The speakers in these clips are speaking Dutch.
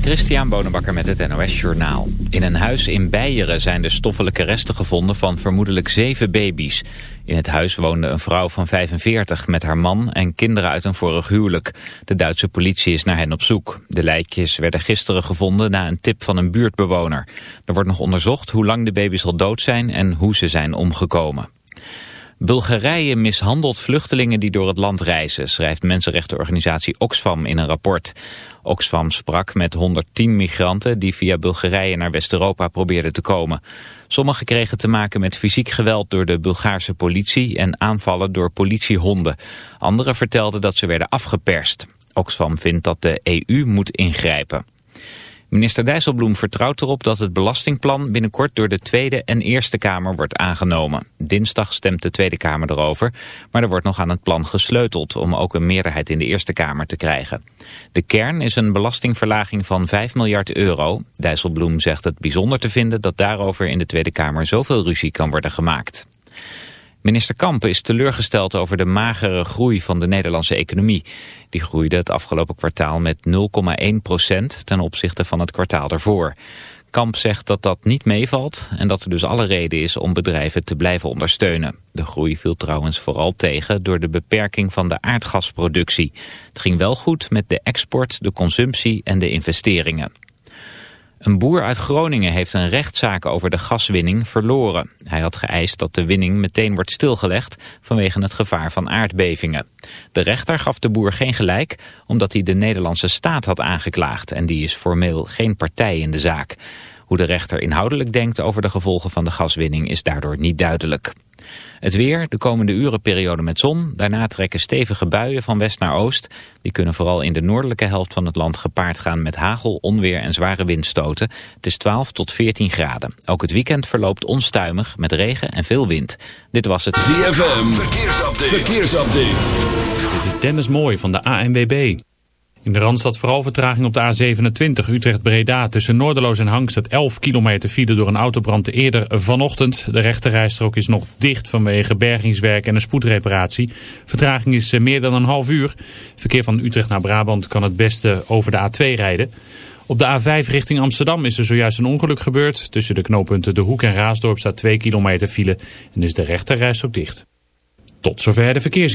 Christian Bonenbakker met het NOS Journaal. In een huis in Beieren zijn de stoffelijke resten gevonden van vermoedelijk zeven baby's. In het huis woonde een vrouw van 45 met haar man en kinderen uit een vorig huwelijk. De Duitse politie is naar hen op zoek. De lijkjes werden gisteren gevonden na een tip van een buurtbewoner. Er wordt nog onderzocht hoe lang de baby's al dood zijn en hoe ze zijn omgekomen. Bulgarije mishandelt vluchtelingen die door het land reizen, schrijft mensenrechtenorganisatie Oxfam in een rapport. Oxfam sprak met 110 migranten die via Bulgarije naar West-Europa probeerden te komen. Sommigen kregen te maken met fysiek geweld door de Bulgaarse politie en aanvallen door politiehonden. Anderen vertelden dat ze werden afgeperst. Oxfam vindt dat de EU moet ingrijpen. Minister Dijsselbloem vertrouwt erop dat het belastingplan binnenkort door de Tweede en Eerste Kamer wordt aangenomen. Dinsdag stemt de Tweede Kamer erover, maar er wordt nog aan het plan gesleuteld om ook een meerderheid in de Eerste Kamer te krijgen. De kern is een belastingverlaging van 5 miljard euro. Dijsselbloem zegt het bijzonder te vinden dat daarover in de Tweede Kamer zoveel ruzie kan worden gemaakt. Minister Kamp is teleurgesteld over de magere groei van de Nederlandse economie. Die groeide het afgelopen kwartaal met 0,1 procent ten opzichte van het kwartaal daarvoor. Kamp zegt dat dat niet meevalt en dat er dus alle reden is om bedrijven te blijven ondersteunen. De groei viel trouwens vooral tegen door de beperking van de aardgasproductie. Het ging wel goed met de export, de consumptie en de investeringen. Een boer uit Groningen heeft een rechtszaak over de gaswinning verloren. Hij had geëist dat de winning meteen wordt stilgelegd vanwege het gevaar van aardbevingen. De rechter gaf de boer geen gelijk omdat hij de Nederlandse staat had aangeklaagd en die is formeel geen partij in de zaak. Hoe de rechter inhoudelijk denkt over de gevolgen van de gaswinning is daardoor niet duidelijk. Het weer, de komende uren periode met zon. Daarna trekken stevige buien van west naar oost. Die kunnen vooral in de noordelijke helft van het land gepaard gaan met hagel, onweer en zware windstoten. Het is 12 tot 14 graden. Ook het weekend verloopt onstuimig met regen en veel wind. Dit was het ZFM. Verkeersupdate. Verkeersupdate. Dit is Dennis Mooi van de ANWB. In de Randstad vooral vertraging op de A27 Utrecht-Breda. Tussen Noorderloos en Hangstad 11 kilometer file door een autobrand eerder vanochtend. De rechterrijstrook is nog dicht vanwege bergingswerk en een spoedreparatie. Vertraging is eh, meer dan een half uur. Verkeer van Utrecht naar Brabant kan het beste over de A2 rijden. Op de A5 richting Amsterdam is er zojuist een ongeluk gebeurd. Tussen de knooppunten De Hoek en Raasdorp staat 2 kilometer file en is de rechterrijstrook dicht. Tot zover de verkeers.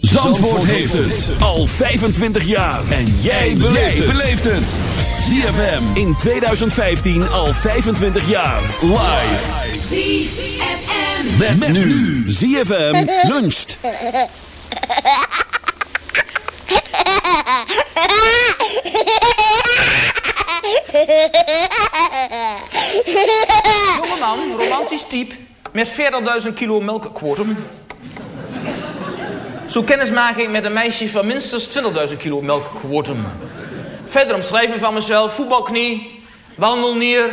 Zandvoort heeft het al 25 jaar. En jij beleeft het. ZFM in 2015 al 25 jaar. Live. ZFM. Met, met nu. ZFM luncht. Jongeman, romantisch type, met 40.000 kilo melkquotum. Zo kennismaking met een meisje van minstens 20.000 kilo melkquotum. Verder omschrijving van mezelf, voetbalknie, wandelnier,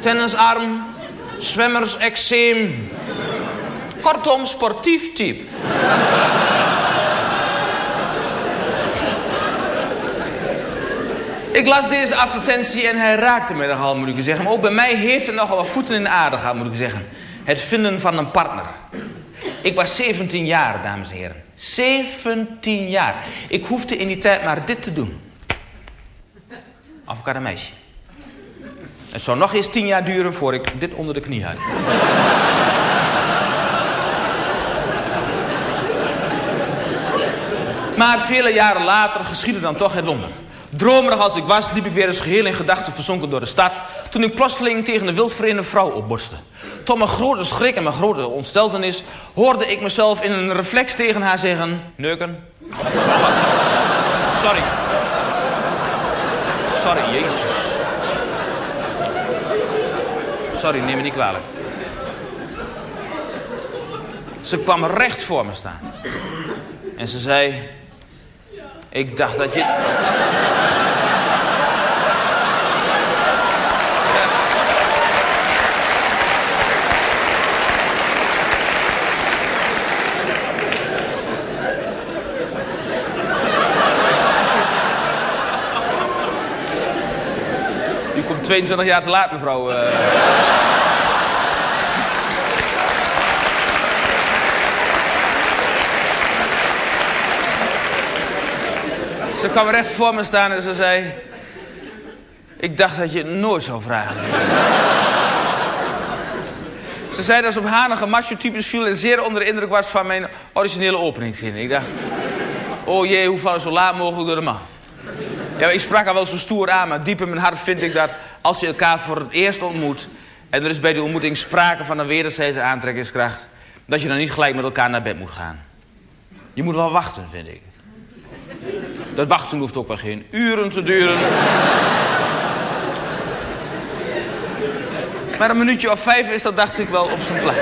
tennisarm, zwemmersexeem. Kortom, sportief type. Ik las deze advertentie en hij raakte me nogal, moet ik zeggen. Maar ook bij mij heeft het nogal wat voeten in de aarde gehad, moet ik zeggen. Het vinden van een partner. Ik was 17 jaar, dames en heren. 17 jaar. Ik hoefde in die tijd maar dit te doen. Had een meisje. Het zou nog eens 10 jaar duren voor ik dit onder de knie had. Maar vele jaren later geschiedde dan toch het wonder. Dromerig als ik was, liep ik weer eens geheel in gedachten verzonken door de stad... toen ik plotseling tegen een wildvreemde vrouw opborste. Tot mijn grote schrik en mijn grote ontsteltenis... hoorde ik mezelf in een reflex tegen haar zeggen... Neuken. Sorry. Sorry, jezus. Sorry, neem me niet kwalijk. Ze kwam recht voor me staan. En ze zei... Ik dacht dat je... 22 jaar te laat, mevrouw. eh. Ze kwam recht voor me staan en ze zei... Ik dacht dat je het nooit zou vragen. ze zei dat ze op hanige macho-types viel... en zeer onder de indruk was van mijn originele openingszin. Ik dacht... Oh jee, hoe val ik zo laat mogelijk door de man? Ja, ik sprak haar wel zo stoer aan, maar diep in mijn hart vind ik dat... als je elkaar voor het eerst ontmoet... en er is bij die ontmoeting sprake van een wederzijdse aantrekkingskracht... dat je dan niet gelijk met elkaar naar bed moet gaan. Je moet wel wachten, vind ik. Dat wachten hoeft ook wel geen uren te duren. Maar een minuutje of vijf is dat, dacht ik, wel op zijn plaats.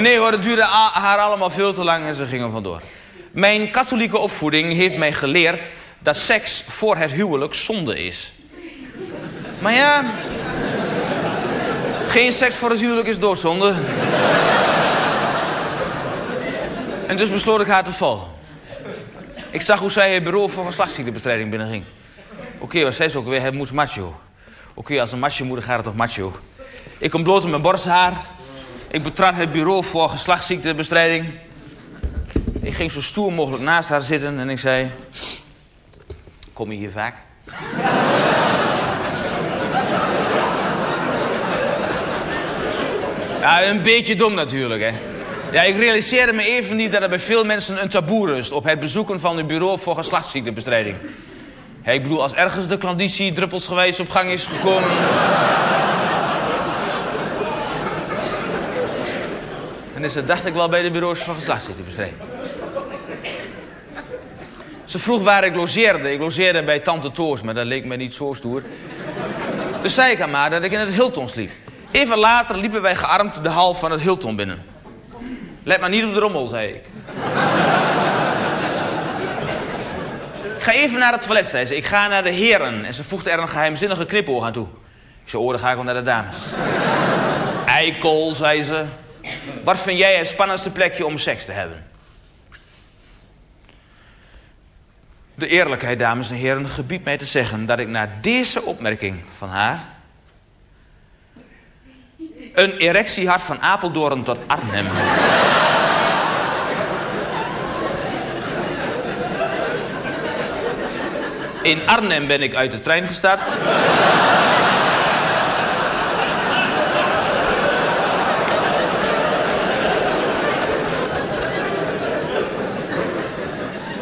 Nee hoor, het duurde haar allemaal veel te lang en ze gingen vandoor. Mijn katholieke opvoeding heeft mij geleerd dat seks voor het huwelijk zonde is. Maar ja, geen seks voor het huwelijk is doodzonde. En dus besloot ik haar te volgen. Ik zag hoe zij het bureau voor geslachtsziektebestrijding binnenging. Oké, wat zei ze ook weer? Het moet macho. Oké, als een macho moet, dan gaat het toch macho. Ik ontblootte mijn borsthaar. Ik betrad het bureau voor geslachtsziektebestrijding. Ik ging zo stoer mogelijk naast haar zitten en ik zei... Kom je hier vaak? Ja, een beetje dom natuurlijk, hè. Ja, ik realiseerde me even niet dat er bij veel mensen een taboe rust... op het bezoeken van het bureau voor geslachtsziektebestrijding. Ik bedoel, als ergens de klanditie druppelsgewijs op gang is gekomen... dan is het, dacht ik wel, bij de bureaus van geslachtsziektebestrijding. Ze vroeg waar ik logeerde. Ik logeerde bij Tante Toos, maar dat leek me niet zo stoer. Dus zei ik aan maar dat ik in het Hilton sliep. Even later liepen wij gearmd de hal van het Hilton binnen. Let maar niet op de rommel, zei ik. Ga even naar het toilet, zei ze. Ik ga naar de heren. En ze voegde er een geheimzinnige knipoog aan toe. Ik zei, oh, dan ga ik wel naar de dames. Eikel, zei ze. Wat vind jij het spannendste plekje om seks te hebben? De eerlijkheid, dames en heren, gebiedt mij te zeggen dat ik na deze opmerking van haar... een erectie had van Apeldoorn tot Arnhem. In Arnhem ben ik uit de trein gestapt.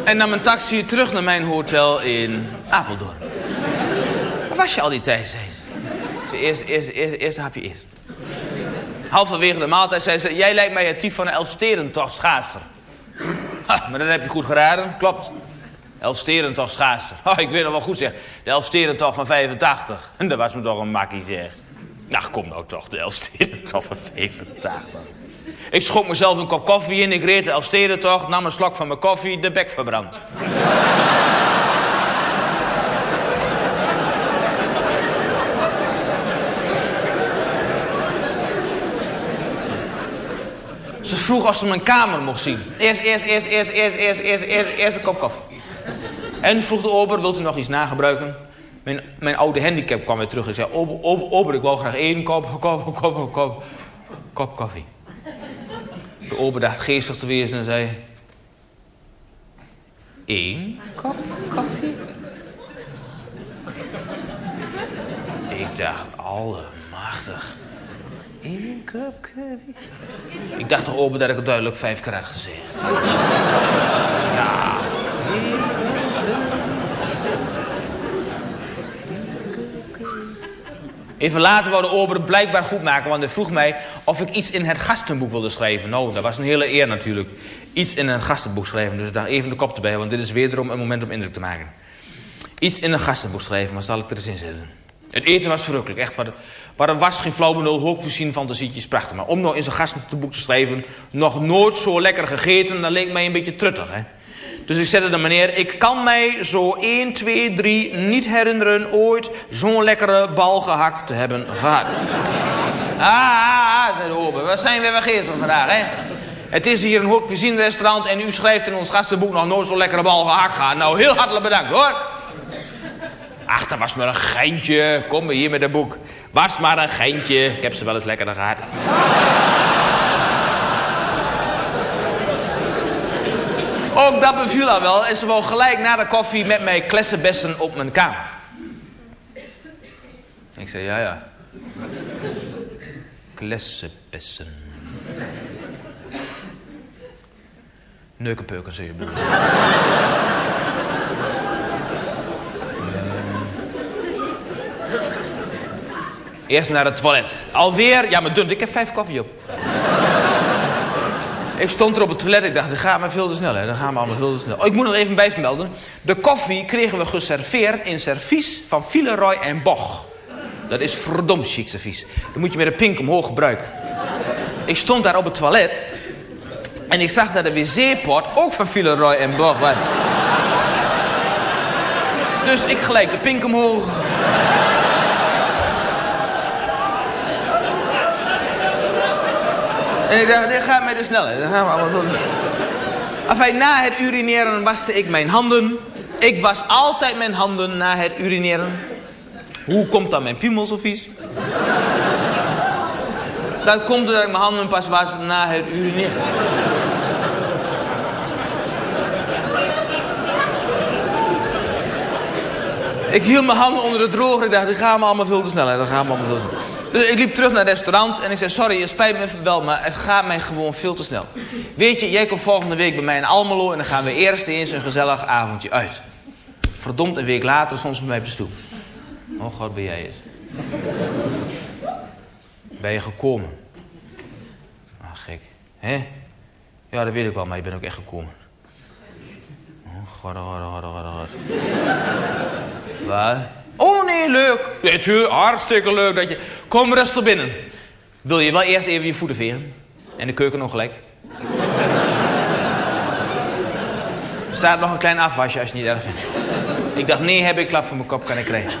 En nam een taxi terug naar mijn hotel in Apeldoorn. Waar was je al die tijd, zei ze. Eerst, eerst, eerst, hapje eerst. Halverwege de maaltijd zei ze... Jij lijkt mij het type van een Elfsterentocht maar dat heb je goed geraden. Klopt. Elfsterentocht schaatser. Oh, ik weet nog wel goed zeg. De Elfsterentocht van 85. En dat was me toch een makkie zeg. Nou, kom nou toch. De Elfsterentocht van 85. Ik schonk mezelf een kop koffie in. Ik reed de Elfstedentocht, nam een slok van mijn koffie, de bek verbrand. Ze vroeg of ze mijn kamer mocht zien. Eerst, eerst, eerst, eerst, eerst, eerst, eerst, eerst, eerst een kop koffie. En vroeg de ober, wilt u nog iets nagebruiken? Mijn, mijn oude handicap kwam weer terug en zei... Ober, ober, ober, ik wou graag één kop, kop, kop, kop, kop koffie. De ober dacht geestig te wezen en zei... Eén kop koffie? Ik dacht, allemachtig. Eén kop koffie? Ik dacht toch ober dat ik het duidelijk vijf keer had gezegd. Even later wou de ober het blijkbaar goed maken, want hij vroeg mij of ik iets in het gastenboek wilde schrijven. Nou, dat was een hele eer natuurlijk. Iets in een gastenboek schrijven, dus daar even de kop erbij, want dit is wederom een moment om indruk te maken. Iets in een gastenboek schrijven, maar zal ik er eens in zetten. Het eten was verrukkelijk, echt. Maar, maar er was geen flauw benul, hoogvoorzien fantasietjes, prachtig. Maar om nou in zo'n gastenboek te schrijven, nog nooit zo lekker gegeten, dat leek mij een beetje truttig, hè. Dus ik zette er meneer, ik kan mij zo 1, 2, 3 niet herinneren ooit zo'n lekkere bal gehakt te hebben gehad. Ah, ah, ah, zei de ober, we zijn weer vergeestig vandaag, hè. Het is hier een cuisine restaurant en u schrijft in ons gastenboek nog nooit zo'n lekkere bal gehakt gehad. Nou, heel hartelijk bedankt, hoor. Ach, dat was maar een geintje. Kom maar hier met een boek. Was maar een geintje. Ik heb ze wel eens lekkerder gehad. Ook dat beviel haar wel. En ze wou gelijk na de koffie met mij klessenbessen op mijn kamer. Ik zei, ja, ja. Klessenbessen. Neukenpeuken, zei je. Eerst naar het toilet. Alweer, ja maar dun, ik heb vijf koffie op. ik stond er op het toilet, ik dacht, dat gaat maar veel te snel, hè. Dat gaat maar allemaal veel te snel. Oh, ik moet nog even bijvermelden. De koffie kregen we geserveerd in servies van Villeroy en Boch. Dat is verdomd chic servies. Dat moet je met een pink omhoog gebruiken. Ik stond daar op het toilet. En ik zag dat de wc-pot ook van Villeroy en Boch was. Dus ik gelijk de pink omhoog. En dacht, dit gaat mij te hè. Dat gaan we te snel. Enfin, na het urineren waste ik mijn handen. Ik was altijd mijn handen na het urineren. Hoe komt dan mijn piemel zo vies? Dat komt doordat ik mijn handen pas was na het urineren. Ik hield mijn handen onder de droger. Ik dacht, dit gaat me allemaal veel te snel. hè. Dat gaat me allemaal veel te snel. Dus ik liep terug naar het restaurant en ik zei, sorry, het spijt me wel, maar het gaat mij gewoon veel te snel. Weet je, jij komt volgende week bij mij in Almelo en dan gaan we eerst eens een gezellig avondje uit. Verdomd, een week later ze bij mij op de stoep. Oh god, ben jij het? Ben je gekomen? Ah, gek. Hè? Ja, dat weet ik wel, maar je bent ook echt gekomen. Oh god, oh god, oh god, oh god. Wat? Oh nee, leuk. Nee, tuurlijk, hartstikke leuk dat je... Kom rustig binnen. Wil je wel eerst even je voeten veren? En de keuken nog gelijk? Er staat nog een klein afwasje als je niet erg vindt. Ik dacht, nee, heb ik klap voor mijn kop, kan ik krijgen.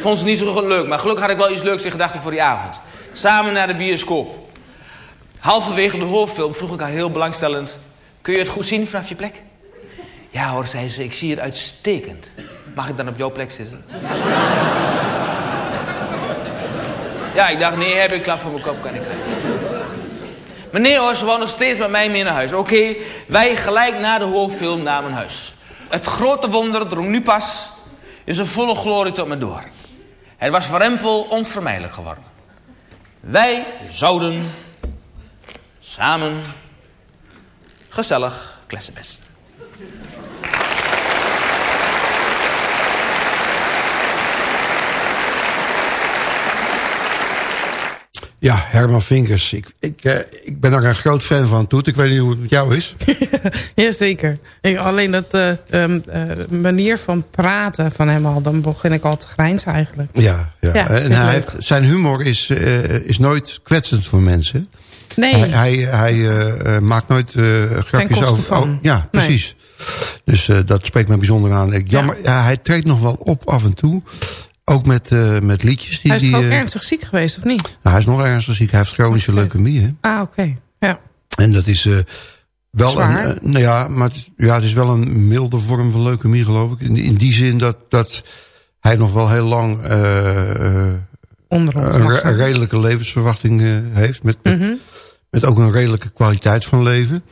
Vond ze niet zo leuk, maar gelukkig had ik wel iets leuks in gedachten voor die avond. Samen naar de bioscoop. Halverwege de hoofdfilm vroeg ik haar heel belangstellend... Kun je het goed zien vanaf je plek? Ja hoor, zei ze, ik zie het uitstekend. Mag ik dan op jouw plek zitten? ja, ik dacht, nee, heb ik klap voor mijn kop, kan ik. Maar nee hoor, ze wou nog steeds met mij mee naar huis. Oké, wij gelijk na de hoofdfilm naar mijn huis. Het grote wonder drong nu pas in zijn volle glorie tot me door. Het was voor Rempel onvermijdelijk geworden. Wij zouden samen gezellig klessenbest. Ja, Herman Vinkers. Ik, ik, eh, ik ben daar een groot fan van, Toet. Ik weet niet hoe het met jou is. Jazeker. Ik, alleen dat eh, manier van praten van hem al... dan begin ik al te grijnzen eigenlijk. Ja, ja. Ja, en hij heeft, zijn humor is, is nooit kwetsend voor mensen. Nee, Hij, hij, hij maakt nooit grapjes over... van. oh, ja, precies. Dus dat spreekt me bijzonder aan. Ik, jammer, ja, hij treedt nog wel op af en toe. Ook met, eh, met liedjes. Die, hij is die, eh, ernstig ziek geweest, of niet? Nou, hij is nog ernstig ziek. Hij heeft chronische leukemie. Hè? Ah, oké. Ja. En dat is eh, wel een... nou ja, maar het, ja, het is wel een milde vorm van leukemie, geloof ik. In, die zin dat, dat hij nog wel heel lang... Onder een, een, redelijke levensverwachting heeft. Met, mhm. met, ook een redelijke kwaliteit van leven.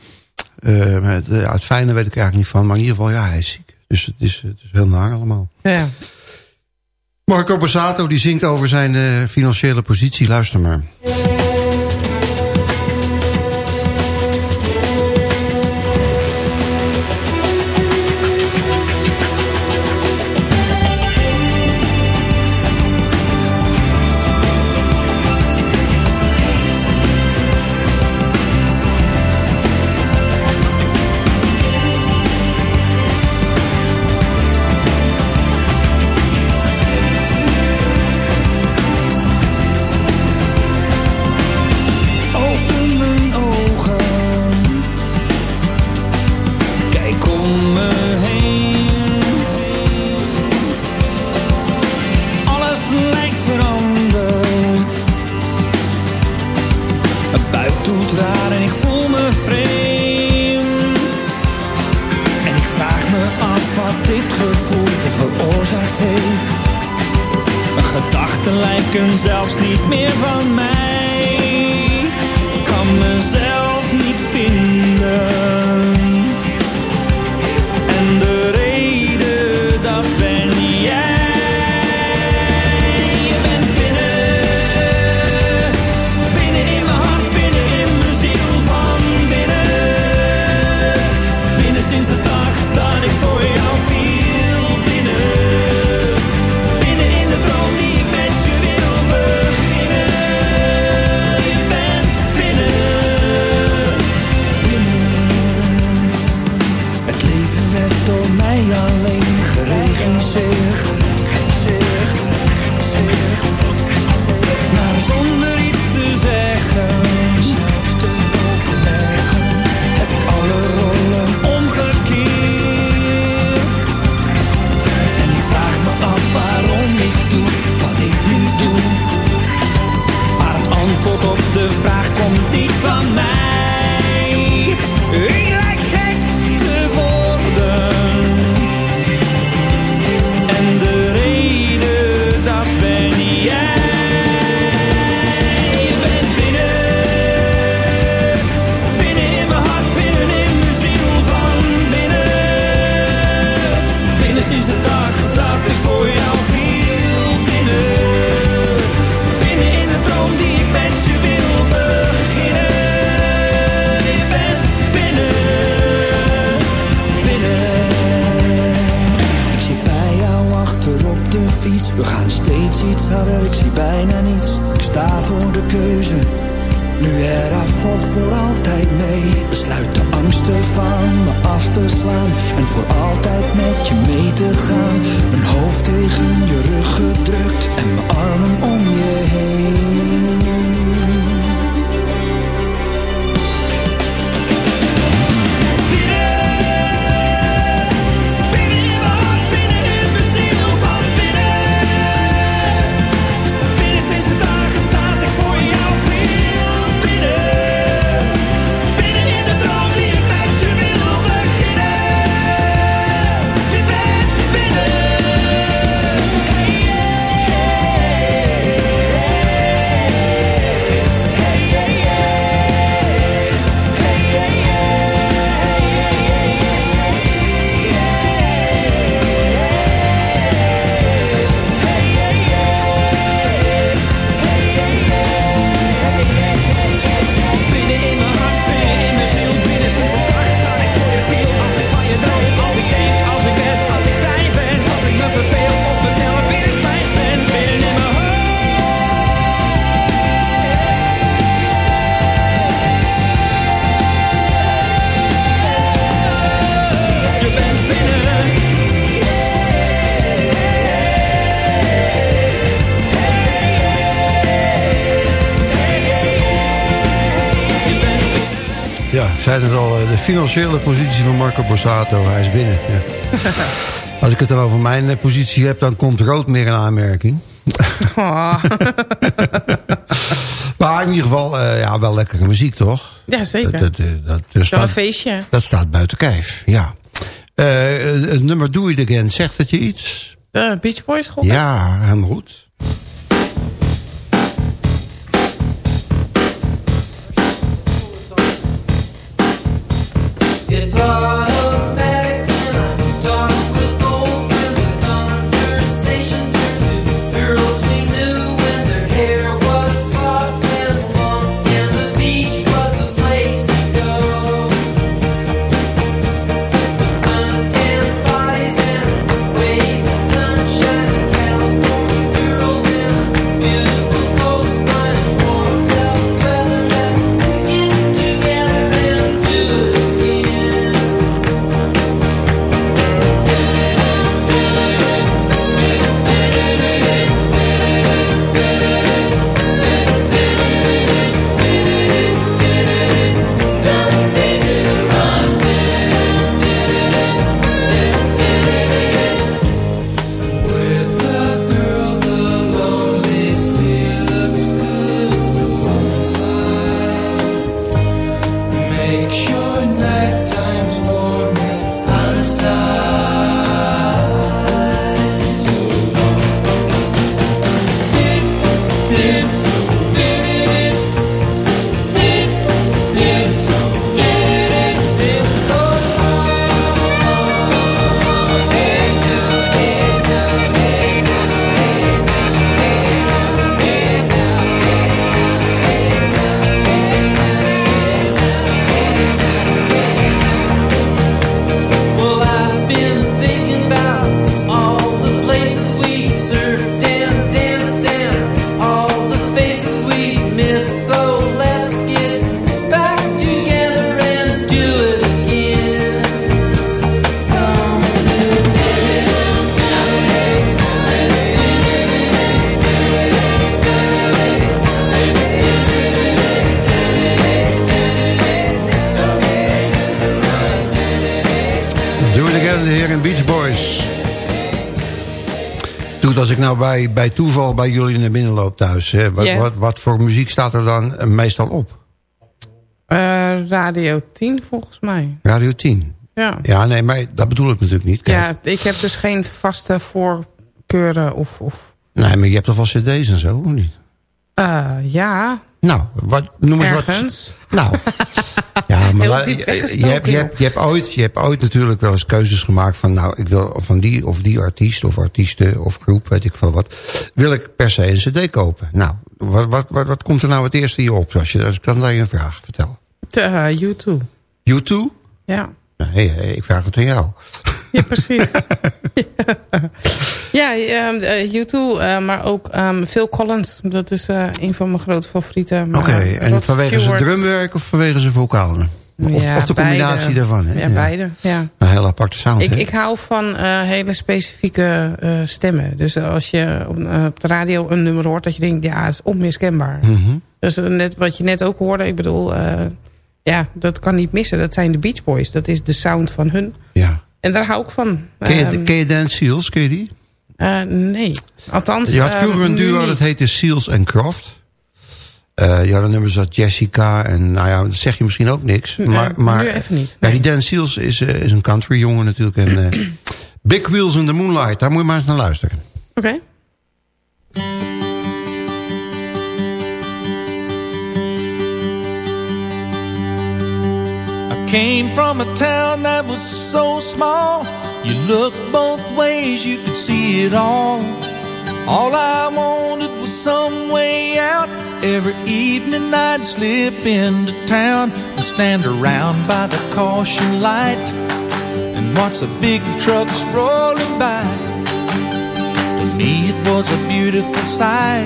het, het fijne weet ik eigenlijk niet van. Maar in ieder geval, ja, hij is ziek. Dus het is, het is heel naar allemaal. Ja. Marco Bossato die zingt over zijn eh, financiële positie. Luister maar. financiële positie van Marco Borsato. Hij is binnen. Ja. Als ik het dan over mijn eh, positie heb, dan komt rood meer in aanmerking. Oh. Maar in ieder geval, eh, ja, wel lekkere muziek, toch? Ja, zeker. Dat, dat, eh, dat, staat, een feestje. Dat staat buiten kijf, ja. Uh, het nummer doe It Again, zegt dat je iets? De Beach Boys, goed. Ja, helemaal goed. Bij, toeval bij jullie naar binnen loop thuis. Hè. Wat, wat, wat voor muziek staat er dan eh, meestal op? Eh, Radio 10 volgens mij. Radio 10. Ja. Ja, nee, maar dat bedoel ik natuurlijk niet. Kijk, ja, ik heb dus geen vaste voorkeuren of... of Nee, maar je hebt toch wel cd's en zo, of niet? eh, ja, Nou, wat, noem eens ergens. wat. Nou, maar je, hebt, je, hebt, je, hebt ooit, je hebt ooit natuurlijk wel eens keuzes gemaakt van... nou, ik wil van die of die artiest of artiesten of groep, weet ik veel wat... wil ik per se een cd kopen. Nou, wat, wat, wat, wat komt er nou het eerste hier op? Als, je, als ik dan aan je een vraag vertel. Te, eh, U2. U2? Ja. Nee, ik vraag het aan jou. Ja, precies. ja, ehm, eh, U2, eh, maar ook ehm, Phil Collins. Dat is eh, een van mijn grote favorieten. Oké, en vanwege zijn drumwerk of vanwege zijn vocalen? Of, Ja, of de combinatie beide. daarvan? Hè? Ja, beide. Ja. Een hele aparte sound, Ik, hè? ik hou van eh, hele specifieke eh, stemmen. Dus als je op, eh, op de radio een nummer hoort... dat je denkt, ja, het is onmiskenbaar. Mhm. Dus eh, net wat je net ook hoorde, ik bedoel... eh, ja, dat kan niet missen. Dat zijn de Beach Boys. Dat is de sound van hun. Ja. En daar hou ik van. Ken je, Ehm, ken je Dan Seals, ken je die? eh, nee. Althans, Je had eh, vroeger een nu duo, dat heette Seals and Croft. Eh je had een nummer zoals Jessica. En nou ja, dat zeg je misschien ook niks. Nee, maar, maar, nu even niet. Ja, die Dan Seals is, eh, is een country jongen natuurlijk. En, eh, Big Wheels in the Moonlight, daar moet je maar eens naar luisteren. Oké. I came from a town that was so small. You looked both ways, you could see it all. All I wanted was some way out. Every evening I'd slip into town and stand around by the caution light and watch the big trucks rolling by. To me it was a beautiful sight.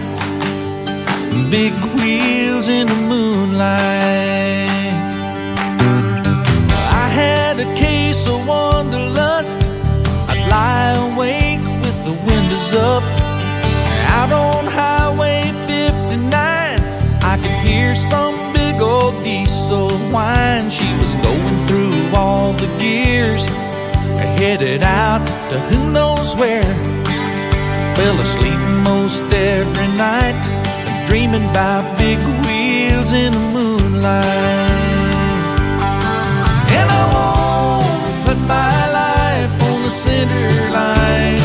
Big wheels in the moonlight. Headed out to who knows where. Fell asleep most every night, dreaming about big wheels in the moonlight. And I won't put my life on the center line.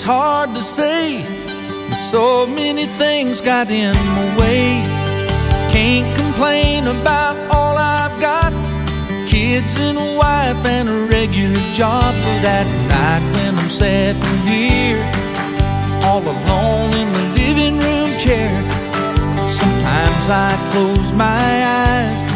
It's hard to say. But so many things got in my way. Can't complain about all I've got. Kids and a wife and a regular job. But at night when I'm sitting here, all alone in the living room chair, sometimes I close my eyes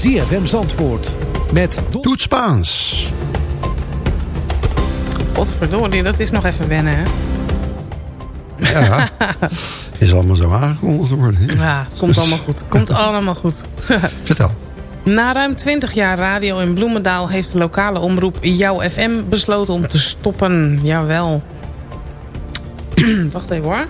ZFM Zandvoort. Met Doet Spaans. Godverdorie, dat is nog even wennen, hè? Ja, is allemaal zo aangekondigd worden. hè? Ja, het komt allemaal goed. Komt allemaal goed. Vertel. Na ruim 20 jaar radio in Bloemendaal... heeft de lokale omroep Jouw FM besloten om te stoppen. Jawel. Wacht even hoor.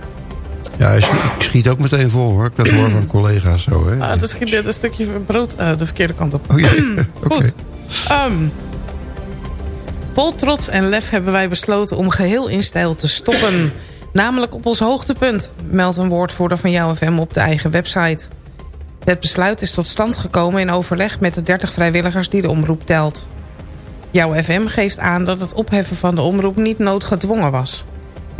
Ja, ik schiet- ook meteen vol hoor. Ik dat hoor van collega's zo. Hè. Ah, dan schiet dit een stukje brood eh, de verkeerde kant op. Oh ja, oké. Goed. Ehm, vol trots en lef hebben wij besloten om geheel in stijl te stoppen. Namelijk op ons hoogtepunt, meldt een woordvoerder van Jouw FM op de eigen website. Het besluit is tot stand gekomen in overleg met de 30 vrijwilligers die de omroep telt. Jouw FM geeft aan dat het opheffen van de omroep niet noodgedwongen was.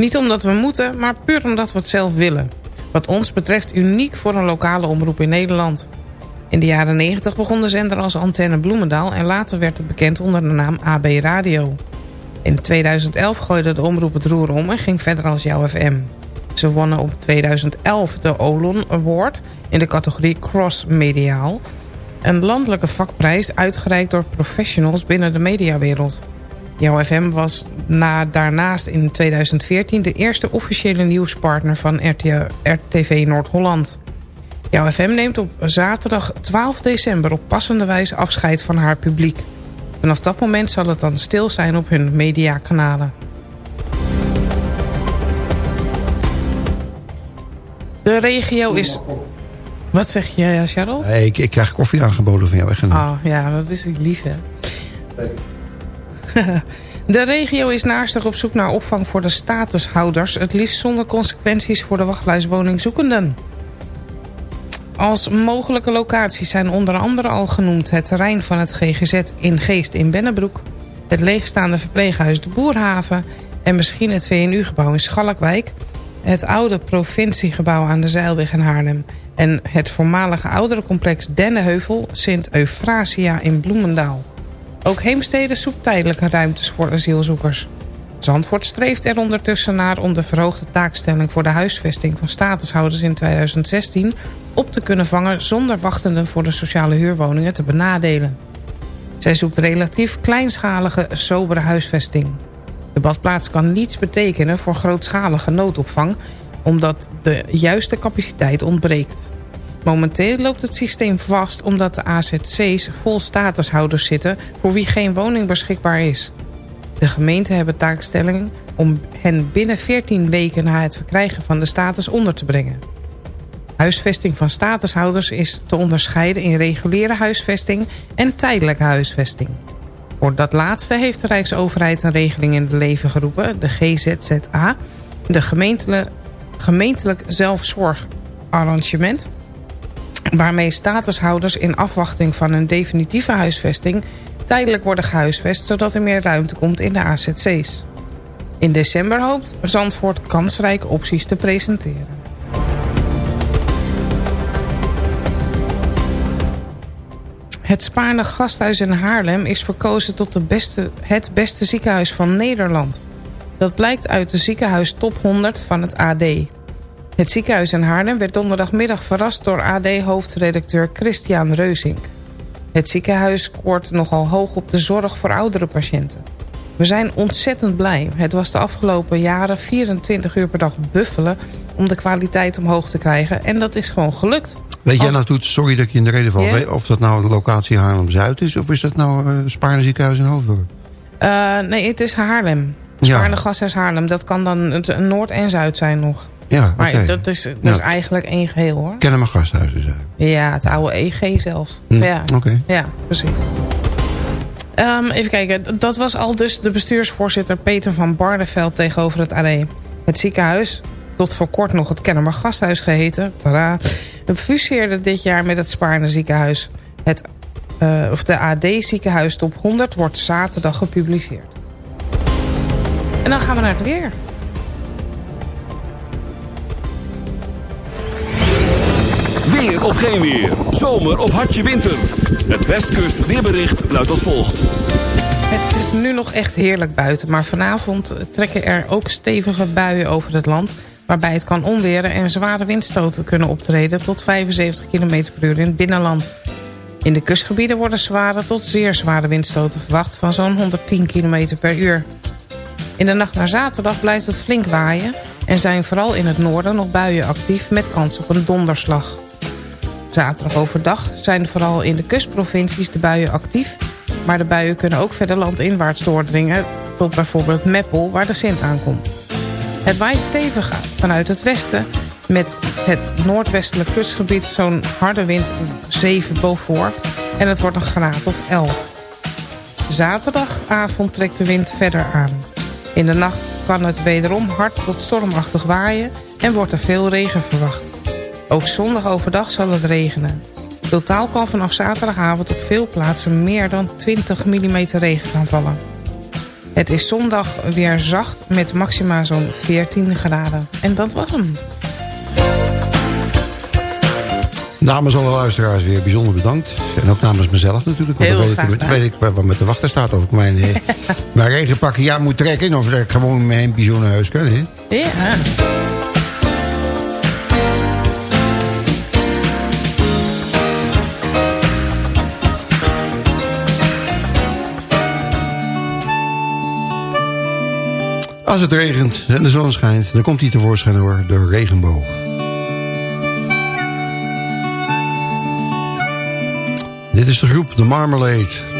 Niet omdat we moeten, maar puur omdat we het zelf willen. Wat ons betreft uniek voor een lokale omroep in Nederland. In de jaren 90 begon de zender als Antenne Bloemendaal... en later werd het bekend onder de naam AB Radio. In 2011 gooide de omroep het roer om en ging verder als Jouw FM. Ze wonnen op 2011 de Olon Award in de categorie Cross Mediaal... een landelijke vakprijs uitgereikt door professionals binnen de mediawereld. Jouw FM was na, daarnaast in 2014 de eerste officiële nieuwspartner van RTV Noord-Holland. Jouw FM neemt op zaterdag 12 december op passende wijze afscheid van haar publiek. Vanaf dat moment zal het dan stil zijn op hun mediakanalen. De regio is... Wat zeg je, Charles? Nee, ik, ik krijg koffie aangeboden van jou. Weg Oh, ja, dat is lief, hè? De regio is naastig op zoek naar opvang voor de statushouders... het liefst zonder consequenties voor de wachtlijstwoningzoekenden. Als mogelijke locaties zijn onder andere al genoemd... het terrein van het GGZ in Geest in Bennebroek... het leegstaande verpleeghuis De Boerhaven... en misschien het VNU-gebouw in Schalkwijk... het oude provinciegebouw aan de Zeilweg in Haarlem... en het voormalige ouderencomplex Denneheuvel Sint Eufrasia in Bloemendaal. Ook Heemstede zoekt tijdelijke ruimtes voor asielzoekers. Zandvoort streeft er ondertussen naar om de verhoogde taakstelling... voor de huisvesting van statushouders in 2016 op te kunnen vangen... zonder wachtenden voor de sociale huurwoningen te benadelen. Zij zoekt relatief kleinschalige, sobere huisvesting. De badplaats kan niets betekenen voor grootschalige noodopvang... omdat de juiste capaciteit ontbreekt. Momenteel loopt het systeem vast omdat de AZC's vol statushouders zitten... voor wie geen woning beschikbaar is. De gemeenten hebben taakstelling om hen binnen 14 weken... na het verkrijgen van de status onder te brengen. Huisvesting van statushouders is te onderscheiden in reguliere huisvesting en tijdelijke huisvesting. Voor dat laatste heeft de Rijksoverheid een regeling in het leven geroepen, de GZZA, de gemeentelijk, gemeentelijk zelfzorgarrangement, waarmee statushouders in afwachting van een definitieve huisvesting tijdelijk worden gehuisvest, zodat er meer ruimte komt in de AZC's. In december hoopt Zandvoort kansrijke opties te presenteren. Het Spaarne Gasthuis in Haarlem is verkozen tot de beste, het beste ziekenhuis van Nederland. Dat blijkt uit de ziekenhuis top 100 van het AD. Het ziekenhuis in Haarlem werd donderdagmiddag verrast door AD-hoofdredacteur Christian Reusink. Het ziekenhuis scoort nogal hoog op de zorg voor oudere patiënten. We zijn ontzettend blij. Het was de afgelopen jaren 24 uur per dag buffelen om de kwaliteit omhoog te krijgen. En dat is gewoon gelukt. Weet jij nou, Toet, sorry dat ik je in de reden val... Ja? of dat nou de locatie Haarlem-Zuid is... of is dat nou uh, Spaarne ziekenhuis in Hoofddorp? Uh, nee, het is Haarlem. Spaarne Gasthuis Haarlem. Dat kan dan het Noord en Zuid zijn nog. Ja, Maar dat, is, dat Ja. is eigenlijk één geheel hoor. Kennen maar gasthuizen zijn. Ja, het oude EG zelfs. Hm, Ja. Oké. Ja, precies. Ehm, even kijken, dat was al dus de bestuursvoorzitter Peter van Barneveld tegenover het AD. Het ziekenhuis, tot voor kort nog het Kennemer Gasthuis geheten, tada, fuseerde dit jaar met het Spaarne ziekenhuis. Het, eh, of de AD ziekenhuis top 100 wordt zaterdag gepubliceerd. En dan gaan we naar het weer. Weer of geen weer. Zomer of hartje winter. Het Westkust weerbericht luidt als volgt. Het is nu nog echt heerlijk buiten, maar vanavond trekken er ook stevige buien over het land... waarbij het kan onweren en zware windstoten kunnen optreden tot 75 km per uur in het binnenland. In de kustgebieden worden zware tot zeer zware windstoten verwacht van zo'n 110 km per uur. In de nacht naar zaterdag blijft het flink waaien en zijn vooral in het noorden nog buien actief met kans op een donderslag. Zaterdag overdag zijn vooral in de kustprovincies de buien actief... maar de buien kunnen ook verder landinwaarts doordringen... tot bijvoorbeeld Meppel, waar de Sint aankomt. Het waait stevig vanuit het westen... met het noordwestelijk kustgebied zo'n harde wind 7 boven en het wordt een graad of 11. Zaterdagavond trekt de wind verder aan. In de nacht kan het wederom hard tot stormachtig waaien... en wordt er veel regen verwacht. Ook zondag overdag zal het regenen. Totaal kan vanaf zaterdagavond op veel plaatsen meer dan 20 mm regen gaan vallen. Het is zondag weer zacht met maxima zo'n 14 graden. En dat was hem. Namens alle luisteraars weer bijzonder bedankt. En ook namens mezelf natuurlijk. Want Heel dan weet graag ik, dan gedaan. weet ik wat wat me te wachten staat. Of ik mijn, eh, mijn regenpakje ja moet trekken. Of ik gewoon mijn zo naar huis kan. Hè? Ja. Als het regent en de zon schijnt, dan komt hij tevoorschijn hoor, de regenboog. Dit is de groep The Marmalade.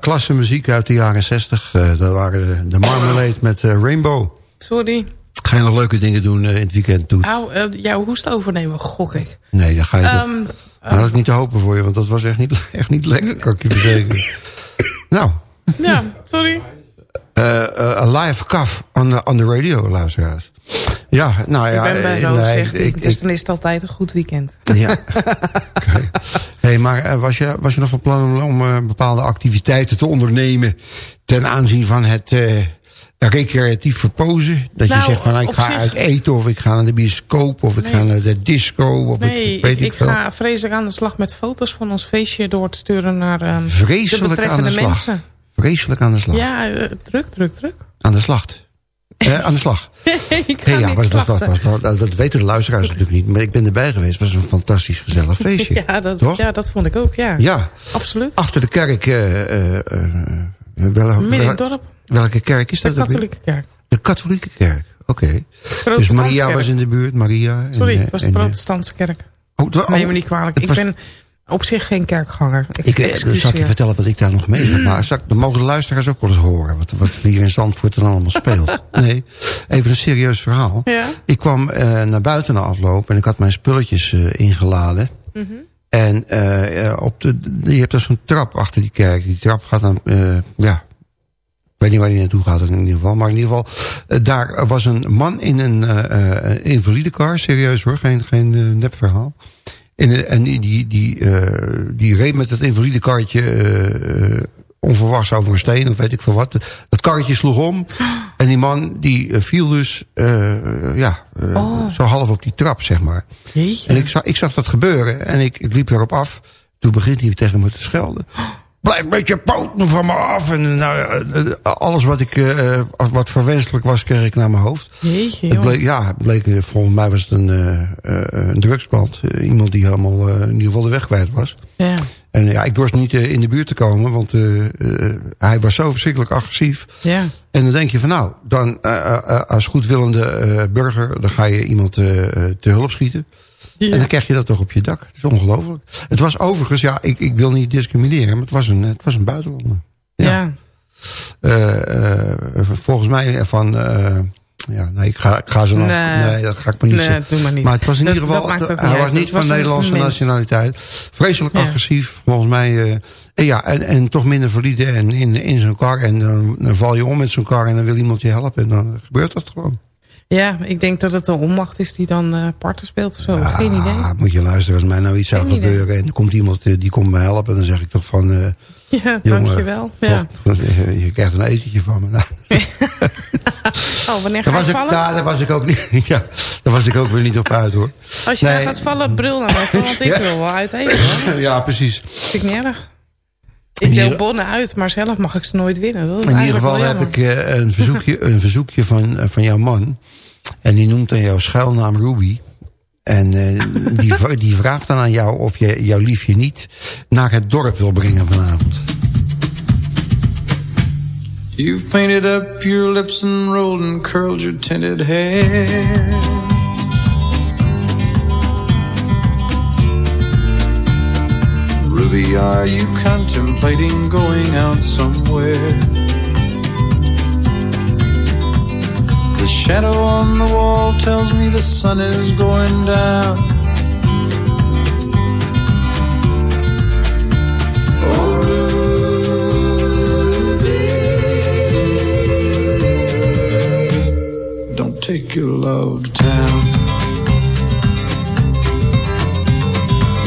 Klasse muziek uit de jaren 60. Eh, dat waren de, de Marmalade met eh, Rainbow. Sorry. Ga je nog leuke dingen doen eh, in het weekend? Doet. Nou, eh, jouw hoest overnemen, gok ik. Nee, dan ga je... Ehm, maar dat is niet te hopen voor je, want dat was echt niet, echt niet lekker, kan ik je verzekeren. nou, ja, sorry. a live kaf on the, on the radio, luisteraars. Ja, nou ja... ik ben bij Roos, nee, zegt ik- Dus dan is het altijd een goed weekend. Ja. Oké. Hey, maar eh, was, je, was je nog van plan om, om eh, bepaalde activiteiten te ondernemen... ten aanzien van het eh, recreatief verpozen? Dat Nou, je zegt van nou, ik ga zich- uit eten... of ik ga naar de bioscoop of ik ga naar de disco... of Nee, ik weet ik, ik veel. ga vreselijk aan de slag met foto's van ons feestje door te sturen naar de Vreselijk aan betreffende de slag. mensen. Vreselijk aan de slag. Ja, druk, druk, druk. Aan de slacht. Eh, aan de slag. ik ga Hey, ja, was, dat, was, dat, weten de luisteraars natuurlijk niet. Maar ik ben erbij geweest. Het was een fantastisch gezellig feestje. ja, dat, Toch? ja, dat vond ik ook, ja. Ja. Absoluut. Achter de kerk... eh, welke, Midden in het dorp, welke kerk is de dat? weer? katholieke kerk. De katholieke kerk. Oké. Dus Maria was in de buurt. Maria. en, Sorry, eh, het was de en, protestantse kerk. oh, Neem oh, me niet kwalijk. Ik ben op zich geen kerkganger. Ik, Ik, eh, dan zal ik je vertellen wat ik daar nog mee heb. Maar dan mogen de luisteraars ook wel eens horen. Wat, wat hier in Zandvoort dan allemaal speelt. Nee, even een serieus verhaal. Ja? Ik kwam eh, naar buiten na afloop. En ik had mijn spulletjes eh, ingeladen. Mhm. En op de, je hebt dus zo'n trap achter die kerk. Die trap gaat dan, ja... Ik weet niet waar die naartoe gaat in ieder geval. Maar in ieder geval, daar was een man in een invalidekar. Serieus hoor, geen, geen nepverhaal. En, en die, die, die, eh, die reed met het invalide karretje eh, onverwachts over een steen of weet ik veel wat. Dat karretje sloeg om. En die man die eh, viel dus ja, Oh. zo half op die trap, zeg maar. Jeetje. En ik zag, ik zag dat gebeuren en ik, ik liep erop af. Toen begint hij tegen me te schelden. Blijf met je poten van me af. En nou, eh, alles wat, ik, eh, wat verwenselijk was, kreeg ik naar mijn hoofd. Jeetje, Het bleek, ja, het bleek, volgens mij was het een, eh, een drugsklant. Eh, iemand die helemaal in ieder geval de weg kwijt was. Ja. En ja, ik dorst niet in de buurt te komen, want hij was zo verschrikkelijk agressief. Ja. En dan denk je van nou, dan als goedwillende burger, dan ga je iemand te hulp schieten. En dan krijg je dat toch op je dak. Dat is ongelooflijk. Het was overigens, ja, ik, ik wil niet discrimineren, maar het was een, het was een buitenlander. Ja. Eh, eh, volgens mij van, eh, Ja, nee, ik ga, ik ga zo nog... Nee. Nee, dat ga ik me niet Nee, zeggen. doe maar niet. het was in Dat- ieder geval... hij was niet van Nederlandse mens. nationaliteit. Vreselijk Ja. agressief, volgens mij. en ja, en, en toch minder valide en in, in zo'n kar. En dan, dan val je om met zo'n kar en dan wil iemand je helpen. En dan gebeurt dat gewoon. Ja, ik denk dat het een onmacht is die dan eh parten speelt of zo. Geen idee. Ah, moet je luisteren, als mij nou iets zou idee. gebeuren... en er komt iemand eh, die komt me helpen... dan zeg ik toch van... eh, Ja, jongen, dankjewel. Ja. of- je, krijgt een etentje van me. Nou, Oh, wanneer ga was je ik, vallen? daar, daar was ik ook niet... Ja, daar was ik ook weer niet op uit, hoor. Als je Nee. daar gaat vallen, brul dan even, want ik Ja. wil wel uit eten. hoor. Ja, precies. Vind ik niet erg. Ik deel bonnen uit, maar zelf mag ik ze nooit winnen. Dat is In ieder geval heb ik eh, een verzoekje, een verzoekje van, eh, van jouw man. En die noemt dan jouw schuilnaam Ruby. En eh, die, die vraagt dan aan jou of je jouw liefje niet naar het dorp wil brengen vanavond. You've painted up your lips and rolled and curled your tinted hair. Ruby, are you contemplating going out somewhere? The shadow on the wall tells me the sun is going down. Don't take your love to town.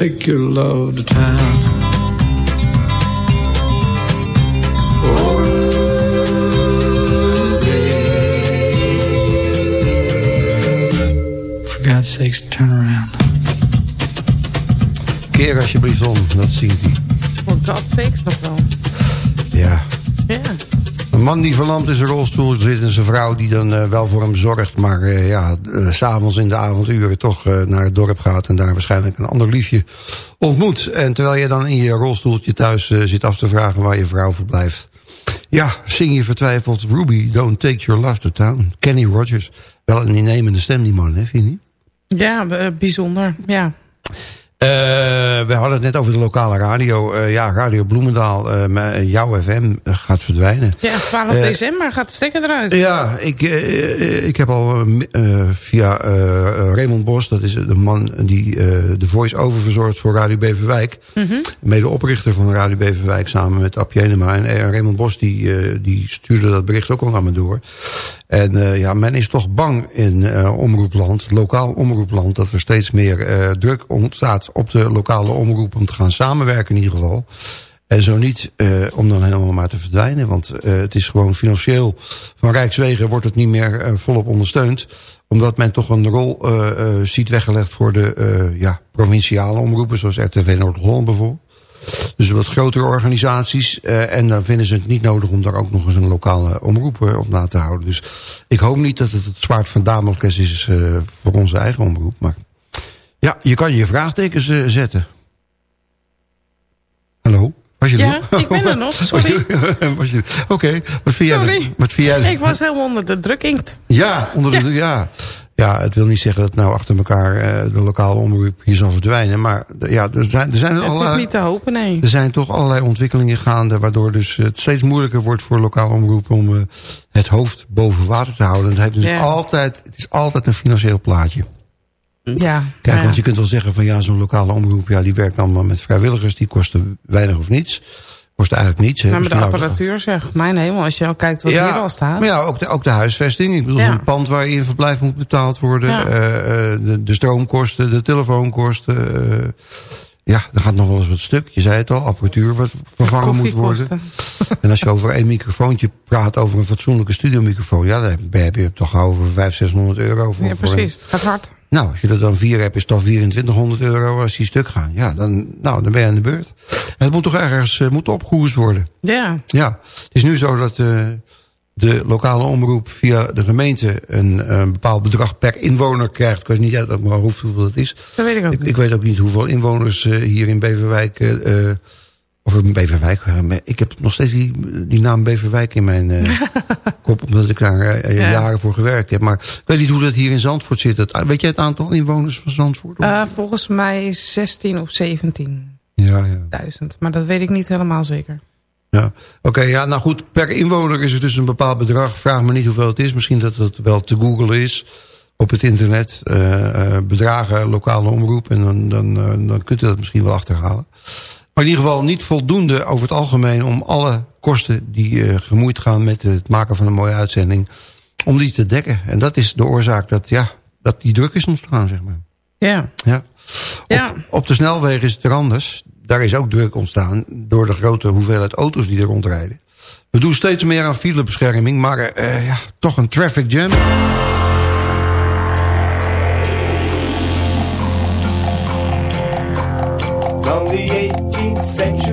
Take your love to town. For God's sakes, turn around. Keer alsjeblieft om, dat zingt hij. Voor God's sakes nog wel. Ja. Een man die verlamd in zijn rolstoel zit vrouw die dan eh, wel voor hem zorgt... maar eh, ja, s s'avonds in de avonduren toch eh, naar het dorp gaat... en daar waarschijnlijk een ander liefje ontmoet. En terwijl je dan in je rolstoeltje thuis eh, zit af te vragen waar je vrouw verblijft... ja, zing je vertwijfeld Ruby, don't take your love to town. Kenny Rogers. Wel een innemende stem die man, hè, vind je niet? Ja, eh, bijzonder. Ja. Eh, we hadden het net over de lokale radio. Eh, ja, Radio Bloemendaal, met jouw FM gaat verdwijnen. Ja, 12 Eh, december gaat de stekker eruit. Ja, ik, ik heb al via Raymond Bos, dat is de man die de voice-over verzorgt voor Radio Beverwijk. Mhm. Medeoprichter van Radio Beverwijk samen met Ab Jenema. En Raymond Bos die, die stuurde dat bericht ook al naar me door. En eh, ja, men is toch bang in eh, omroepland, lokaal omroepland... dat er steeds meer eh, druk ontstaat op de lokale omroep... om te gaan samenwerken in ieder geval. En zo niet om dan helemaal maar te verdwijnen. Want het is gewoon financieel van Rijkswegen wordt het niet meer volop ondersteund. Omdat men toch een rol ziet weggelegd voor de ja, provinciale omroepen. Zoals RTV Noord-Holland bijvoorbeeld. Dus wat grotere organisaties. eh, en dan vinden ze het niet nodig om daar ook nog eens een lokale omroep eh, op na te houden. Dus ik hoop niet dat het het zwaard van Damocles is eh, voor onze eigen omroep. Maar ja, je kan je vraagtekens eh, zetten. Hallo? Was je Ja, nog? ik ben er nog, sorry. Oké, wat vind jij? Sorry. Wat vind jij? Ik was helemaal onder de druk inkt. Ja, onder de, ja. ja. Het wil niet zeggen dat nou achter elkaar eh, de lokale omroep hier zal verdwijnen. Maar ja, er zijn, er zijn Het is niet te hopen, nee. er zijn toch allerlei ontwikkelingen gaande... waardoor dus het steeds moeilijker wordt voor lokale omroepen... om eh, het hoofd boven water te houden. En het, heeft dus Ja. altijd, het is altijd een financieel plaatje. Ja, Kijk, ja. want je kunt wel zeggen van ja, zo'n lokale omroep... ja, die werkt allemaal met vrijwilligers, die kosten weinig of niets. Kosten eigenlijk niets. hè. Maar met de nou- apparatuur zeg, mijn hemel, als je al kijkt wat hier al staat. Maar ja, ook de, ook de huisvesting. Ik bedoel, Ja. een pand waar je in verblijf moet betaald worden. Ja. eh, eh, de, de stroomkosten, de telefoonkosten. eh, ja, er gaat nog wel eens wat stuk. Je zei het al, apparatuur wat vervangen moet worden. En als je over één microfoontje praat over een fatsoenlijke studiomicrofoon... ja, dan heb je- het toch over 500, 600 euro. Voor, Ja, voor een- precies. Het gaat hard. Nou, als je er dan vier hebt, is het toch 2400 euro als die stuk gaan. Ja, dan, nou, dan ben je aan de beurt. Het moet toch ergens uh, moet opgehoest worden. Ja, Ja, het is nu zo dat uh, de lokale omroep via de gemeente een, een bepaald bedrag per inwoner krijgt. Ik weet niet uit mijn hoofd hoeveel dat is. dat weet ik ook Ik, niet. ik weet ook niet hoeveel inwoners uh, hier in Beverwijk... Uh, of Beverwijk. Ik heb nog steeds die, die naam Beverwijk in mijn uh, kop. Omdat ik daar uh, ja. jaren voor gewerkt heb. Maar ik weet niet hoe dat hier in Zandvoort zit. Het, weet jij het aantal inwoners van Zandvoort? Uh, volgens mij 16 of 17. Ja, ja. Duizend. Maar dat weet ik niet helemaal zeker. Ja, oké. Okay, ja, nou goed. Per inwoner is het dus een bepaald bedrag. Vraag me niet hoeveel het is. Misschien dat het wel te googlen is op het internet. Bedragen, lokale omroep. En dan, dan, dan kunt u dat misschien wel achterhalen. Maar in ieder geval niet voldoende over het algemeen... om alle kosten die uh, gemoeid gaan met het maken van een mooie uitzending... om die te dekken. En dat is de oorzaak dat, ja, dat die druk is ontstaan, zeg maar. Ja. ja. Op, ja. op de snelwegen is het er anders. Daar is ook druk ontstaan door de grote hoeveelheid auto's die er rondrijden. We doen steeds meer aan filebescherming, maar uh, ja, toch een traffic jam... century,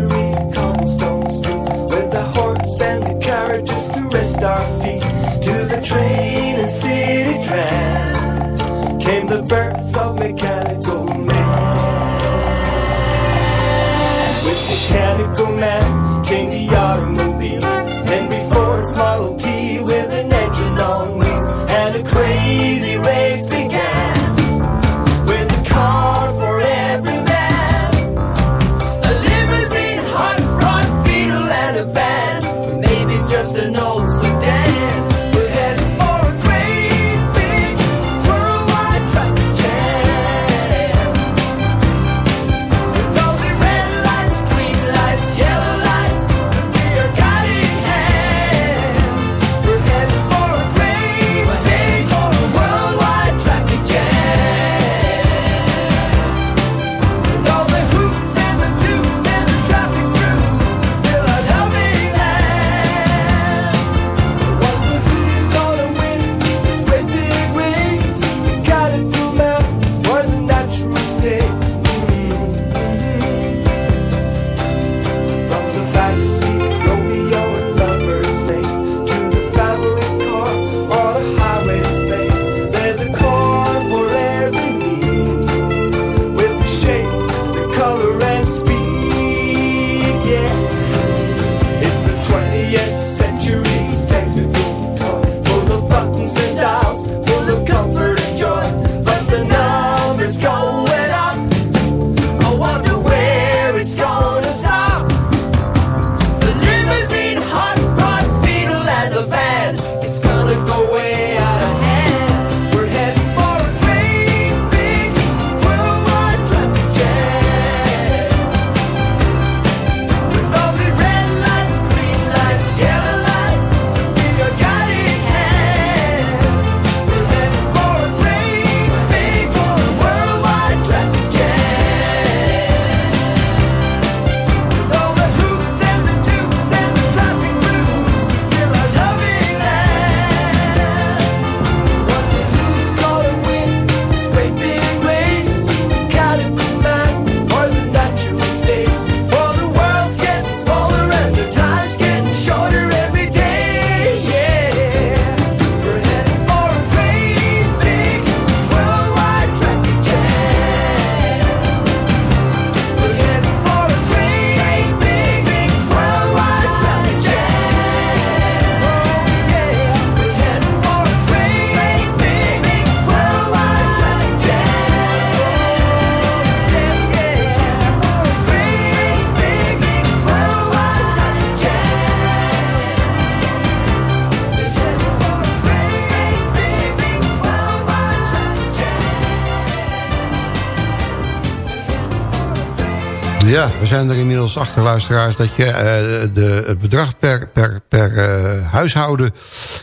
zijn er inmiddels achter, luisteraars... dat je eh, de, het bedrag per, per, per eh, huishouden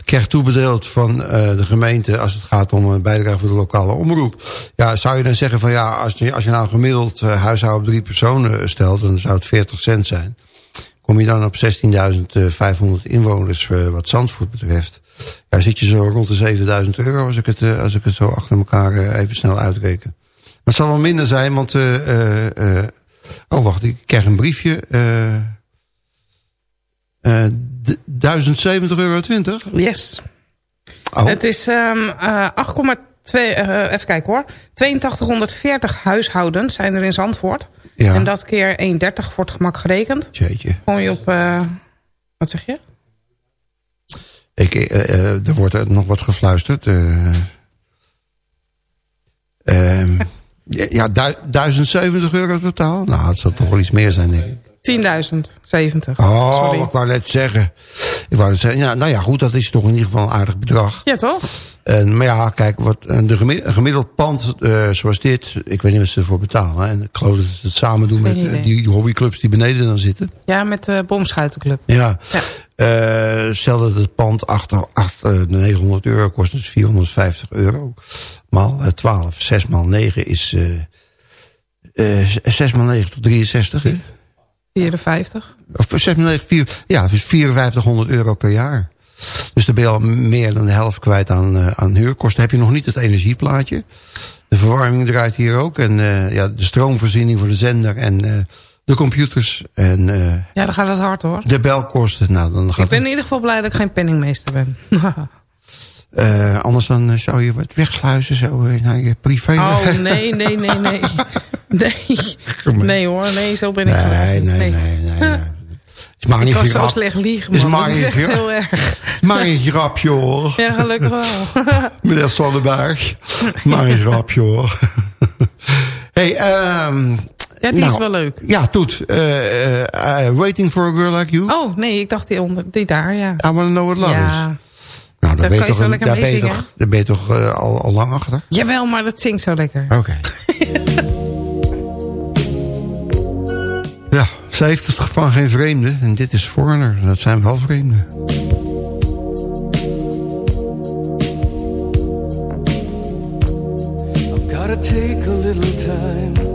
krijgt toebedeeld van eh, de gemeente... als het gaat om een bijdrage voor de lokale omroep. Ja, zou je dan zeggen van ja, als je, als je nou gemiddeld huishouden op drie personen stelt... dan zou het 40 cent zijn. Kom je dan op 16.500 inwoners wat Zandvoort betreft... Ja, zit je zo rond de 7000 euro als ik het, als ik het zo achter elkaar even snel uitreken. Het zal wel minder zijn, want... Oh, wacht, ik krijg een briefje. Uh, uh, 1070,20 euro. Yes. Oh. Het is um, uh, 8,2... even kijken hoor. 8240 huishoudens zijn er in Zandvoort. Ja. En dat keer 1,30 voor het gemak gerekend. Jeetje. Kom je op... Uh, wat zeg je? Ik, uh, er wordt nog wat gefluisterd. Uh, Ja, 1070 euro totaal? Nou, het zal toch wel iets meer zijn, denk ik. 10.070. Oh, Sorry. ik wou net zeggen. Ik wou net zeggen, ja, nou ja, goed, dat is toch in ieder geval een aardig bedrag. Ja, toch? En, maar ja, kijk, wat, de gemiddeld, pand uh, zoals dit, ik weet niet wat ze ervoor betalen. En ik geloof dat ze het samen doen met uh, die, die hobbyclubs die beneden dan zitten. Ja, met de Bomschuitenclub. Ja. ja. Uh, stel dat het pand achter, achter de 900 euro kost, dus 450 euro. Maal 12, 6 maal 9 is... 6 maal 9 tot 63, hè? 54. Of 6 maal 9, 4, ja, dus 5400 euro per jaar. Dus dan ben je al meer dan de helft kwijt aan, uh, aan huurkosten. heb je nog niet het energieplaatje. De verwarming draait hier ook. En uh, ja, de stroomvoorziening voor de zender en uh, de computers. En, ja, dan gaat het hard hoor. De belkosten. Nou, dan gaat ik ben in ieder geval blij dat ik geen penningmeester ben. Uh, anders dan zou je wat wegsluizen zo naar je privé. Oh, nee, nee, nee, nee. Nee, nee hoor, nee, zo ben ik nee, nee, nee, nee, nee. Is maar ik was grap. zo slecht liegen, Is man. maar Dat is niet echt heel erg. Maar een grapje hoor. Ja, gelukkig wel. Meneer Sonnenberg. Maar een grapje hoor. hey, um, Ja, die nou, is wel leuk. Ja, Toet. Uh, uh, waiting for a girl like you. Oh, nee, ik dacht die, onder, die daar, ja. I wanna know what love ja. is. Nou, Daar ben je toch, zo lekker daar ben je toch, daar ben je toch uh, al, al lang achter? Jawel, maar dat zingt zo lekker. Oké. Okay. ja, ze heeft het van geen vreemde. En dit is Foreigner. Dat zijn wel vreemden. I've gotta take a little time.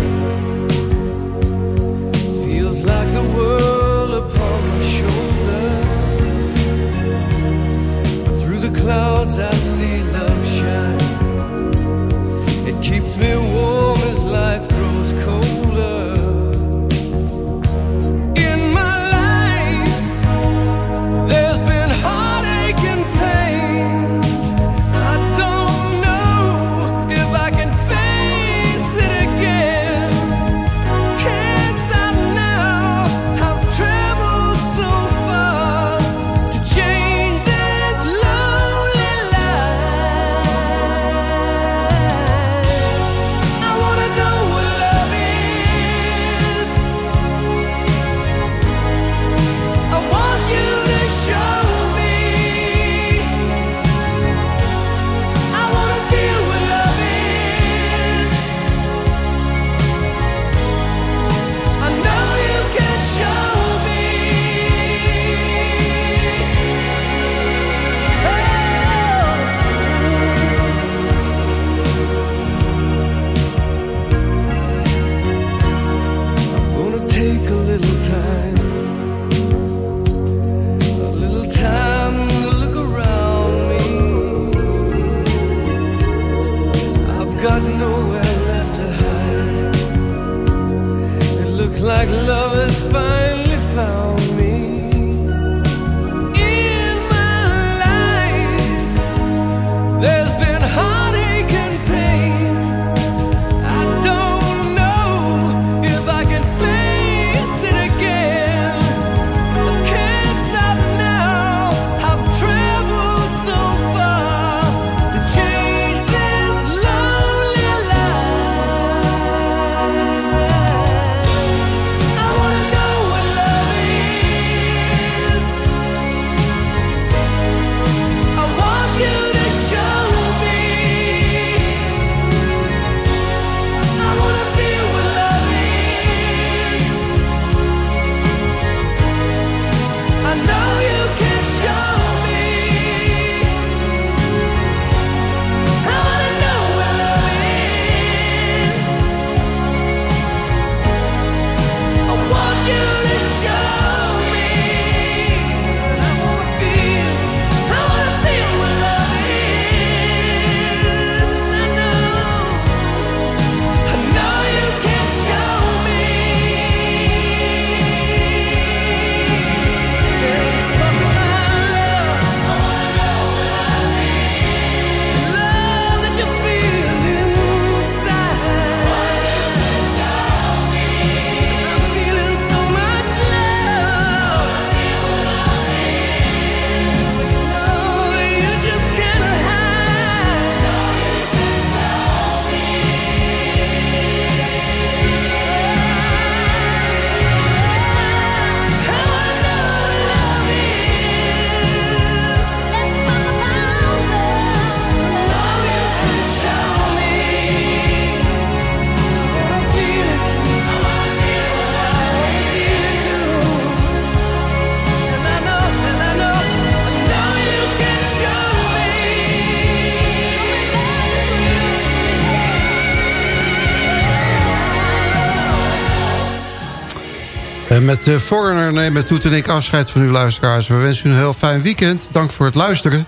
En met uh, Foreigner nemen Toet en ik afscheid van uw luisteraars. We wensen u een heel fijn weekend. Dank voor het luisteren.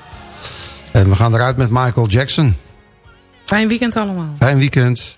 En we gaan eruit met Michael Jackson. Fijn weekend allemaal. Fijn weekend.